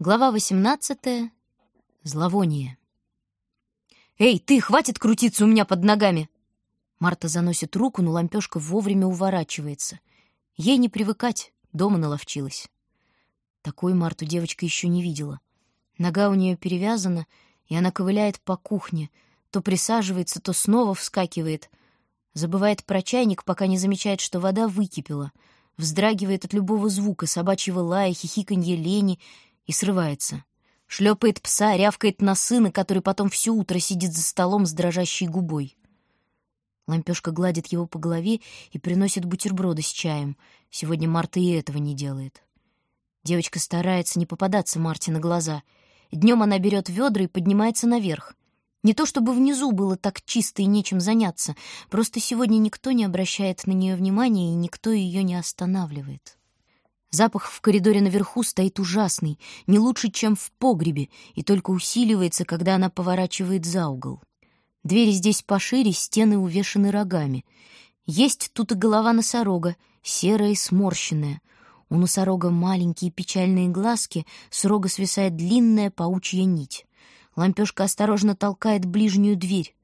Глава 18. Зловоние. «Эй, ты, хватит крутиться у меня под ногами!» Марта заносит руку, но лампёшка вовремя уворачивается. Ей не привыкать, дома наловчилась. Такой Марту девочка еще не видела. Нога у нее перевязана, и она ковыляет по кухне, то присаживается, то снова вскакивает. Забывает про чайник, пока не замечает, что вода выкипела. Вздрагивает от любого звука, собачьего лая, хихиканья лени — и срывается. Шлепает пса, рявкает на сына, который потом все утро сидит за столом с дрожащей губой. Лампешка гладит его по голове и приносит бутерброды с чаем. Сегодня Марта и этого не делает. Девочка старается не попадаться Марте на глаза. Днем она берет ведра и поднимается наверх. Не то чтобы внизу было так чисто и нечем заняться, просто сегодня никто не обращает на нее внимания и никто ее не останавливает. Запах в коридоре наверху стоит ужасный, не лучше, чем в погребе, и только усиливается, когда она поворачивает за угол. Двери здесь пошире, стены увешаны рогами. Есть тут и голова носорога, серая и сморщенная. У носорога маленькие печальные глазки, с рога свисает длинная паучья нить. Лампешка осторожно толкает ближнюю дверь.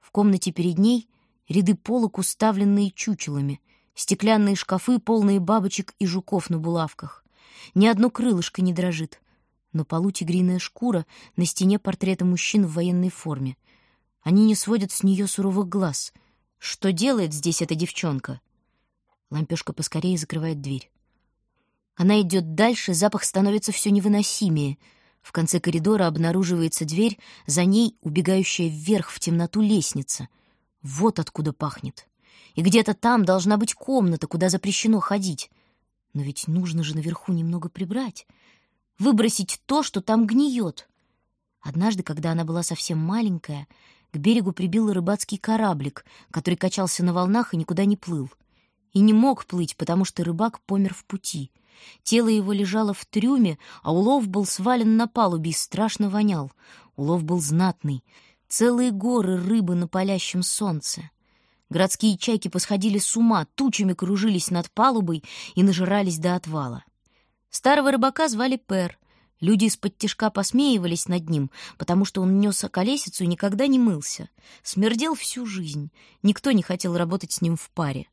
В комнате перед ней ряды полок, уставленные чучелами — Стеклянные шкафы, полные бабочек и жуков на булавках. Ни одно крылышко не дрожит. На полу тигриная шкура, на стене портреты мужчин в военной форме. Они не сводят с нее суровых глаз. Что делает здесь эта девчонка? Лампешка поскорее закрывает дверь. Она идет дальше, запах становится все невыносимее. В конце коридора обнаруживается дверь, за ней убегающая вверх в темноту лестница. Вот откуда пахнет и где-то там должна быть комната, куда запрещено ходить. Но ведь нужно же наверху немного прибрать, выбросить то, что там гниет. Однажды, когда она была совсем маленькая, к берегу прибил рыбацкий кораблик, который качался на волнах и никуда не плыл. И не мог плыть, потому что рыбак помер в пути. Тело его лежало в трюме, а улов был свален на палубе и страшно вонял. Улов был знатный. Целые горы рыбы на палящем солнце. Городские чайки посходили с ума, тучами кружились над палубой и нажирались до отвала. Старого рыбака звали Пер. Люди из-под тишка посмеивались над ним, потому что он нес околесицу и никогда не мылся. Смердел всю жизнь. Никто не хотел работать с ним в паре.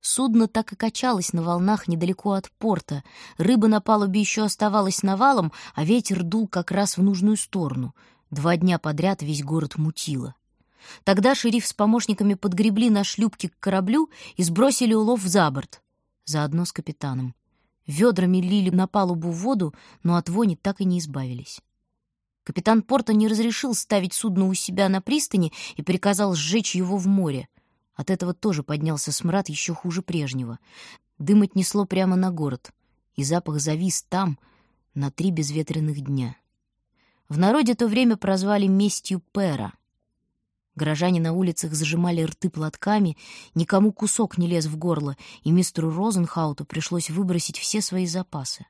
Судно так и качалось на волнах недалеко от порта. Рыба на палубе еще оставалась навалом, а ветер дул как раз в нужную сторону. Два дня подряд весь город мутило. Тогда шериф с помощниками подгребли на шлюпке к кораблю и сбросили улов за борт, заодно с капитаном. Ведрами лили на палубу воду, но от вони так и не избавились. Капитан порта не разрешил ставить судно у себя на пристани и приказал сжечь его в море. От этого тоже поднялся смрад еще хуже прежнего. Дым отнесло прямо на город, и запах завис там на три безветренных дня. В народе то время прозвали местью Пера — Горожане на улицах зажимали рты платками, никому кусок не лез в горло, и мистеру Розенхауту пришлось выбросить все свои запасы.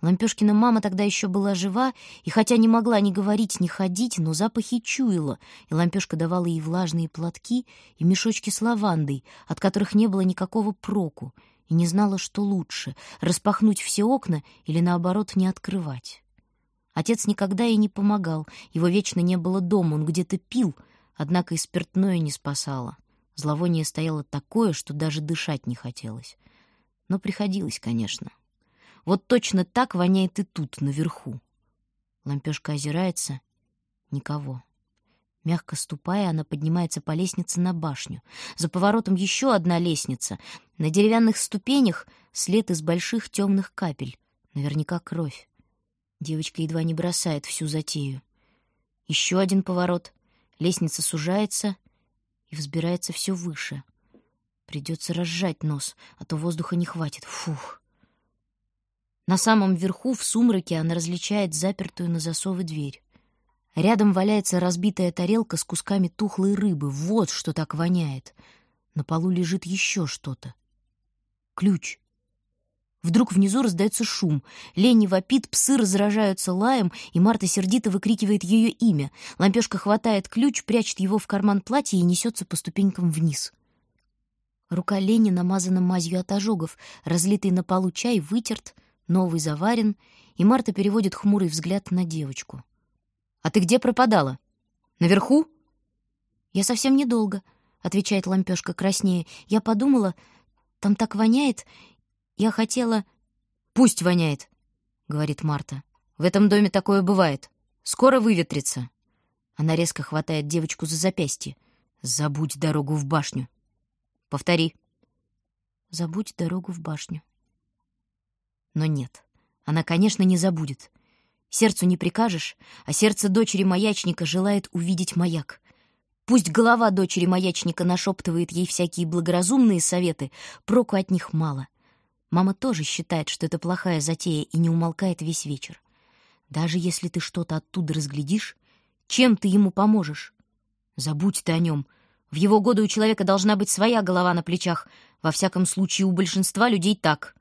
Лампёшкина мама тогда еще была жива, и хотя не могла ни говорить, ни ходить, но запахи чуяла, и Лампёшка давала ей влажные платки и мешочки с лавандой, от которых не было никакого проку, и не знала, что лучше — распахнуть все окна или, наоборот, не открывать. Отец никогда ей не помогал, его вечно не было дома, он где-то пил — Однако и спиртное не спасало. Зловоние стояло такое, что даже дышать не хотелось. Но приходилось, конечно. Вот точно так воняет и тут, наверху. Лампёшка озирается — никого. Мягко ступая, она поднимается по лестнице на башню. За поворотом еще одна лестница. На деревянных ступенях след из больших темных капель. Наверняка кровь. Девочка едва не бросает всю затею. Еще один поворот. Лестница сужается и взбирается все выше. Придется разжать нос, а то воздуха не хватит. Фух. На самом верху, в сумраке, она различает запертую на засовы дверь. Рядом валяется разбитая тарелка с кусками тухлой рыбы. Вот что так воняет. На полу лежит еще что-то. Ключ. Вдруг внизу раздается шум. Ленни вопит, псы разражаются лаем, и Марта сердито выкрикивает ее имя. Лампешка хватает ключ, прячет его в карман платья и несется по ступенькам вниз. Рука Лени намазана мазью от ожогов, разлитый на полу чай вытерт, новый заварен, и Марта переводит хмурый взгляд на девочку. «А ты где пропадала? Наверху?» «Я совсем недолго», — отвечает лампёшка краснее. «Я подумала, там так воняет. Я хотела...» «Пусть воняет», — говорит Марта. «В этом доме такое бывает. Скоро выветрится». Она резко хватает девочку за запястье. «Забудь дорогу в башню». «Повтори». «Забудь дорогу в башню». Но нет, она, конечно, не забудет. Сердцу не прикажешь, а сердце дочери маячника желает увидеть маяк. Пусть голова дочери маячника нашептывает ей всякие благоразумные советы, проку от них мало. Мама тоже считает, что это плохая затея и не умолкает весь вечер. Даже если ты что-то оттуда разглядишь, чем ты ему поможешь? Забудь ты о нем. В его годы у человека должна быть своя голова на плечах. Во всяком случае, у большинства людей так.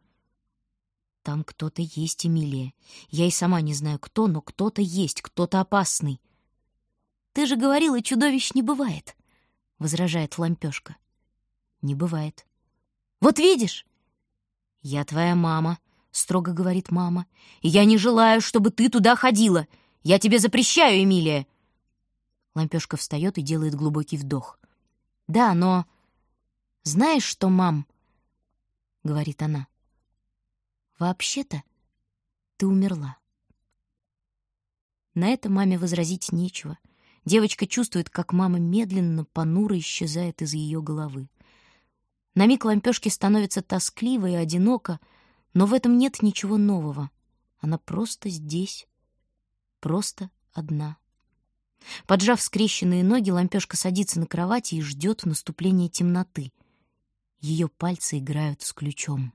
Там кто-то есть, Эмилия. Я и сама не знаю, кто, но кто-то есть, кто-то опасный. Ты же говорила, чудовищ не бывает, — возражает Лампёшка. Не бывает. Вот видишь? Я твоя мама, — строго говорит мама. И я не желаю, чтобы ты туда ходила. Я тебе запрещаю, Эмилия. Лампёшка встает и делает глубокий вдох. Да, но... Знаешь что, мам? — говорит она. Вообще-то ты умерла. На это маме возразить нечего. Девочка чувствует, как мама медленно, понуро исчезает из ее головы. На миг лампёшке становится тоскливо и одиноко, но в этом нет ничего нового. Она просто здесь, просто одна. Поджав скрещенные ноги, лампёшка садится на кровати и ждет наступления темноты. Ее пальцы играют с ключом.